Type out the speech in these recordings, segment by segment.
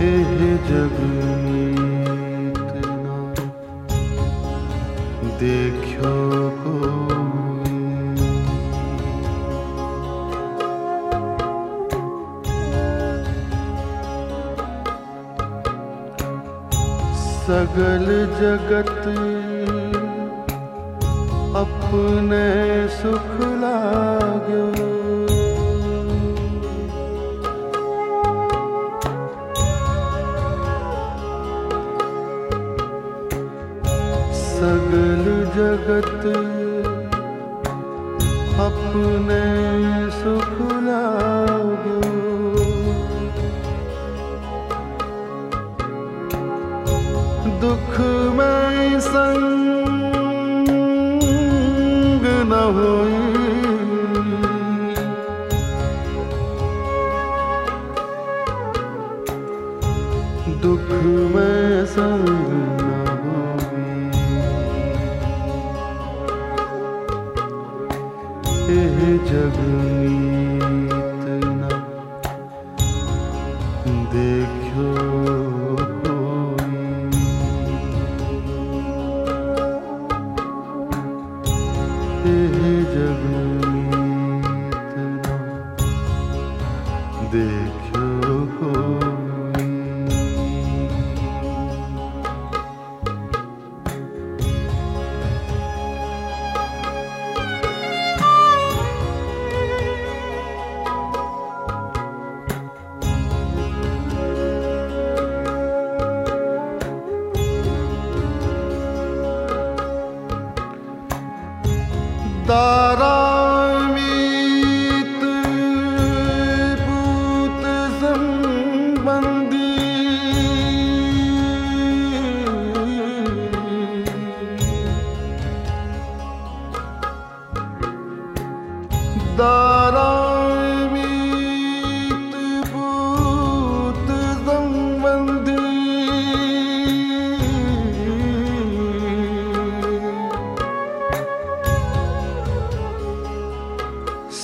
जग देखो सगल जगत अपने सुख लाग्यो सगल जगत अपने सुख लाग्यो दुख में संग न होई दुख में संग देखो। तारा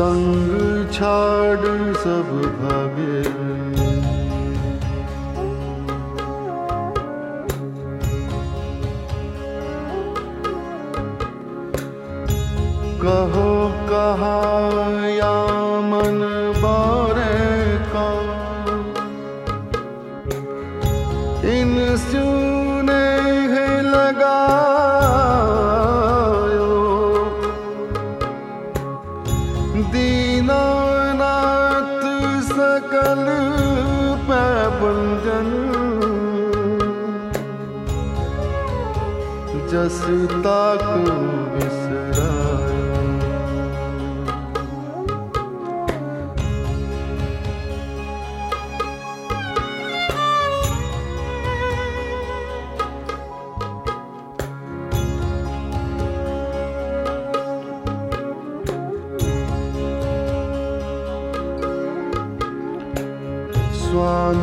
संग छाड़ सब भागे। कहो कहा या मन जसता को बिसरायो स्वान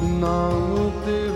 Não o teu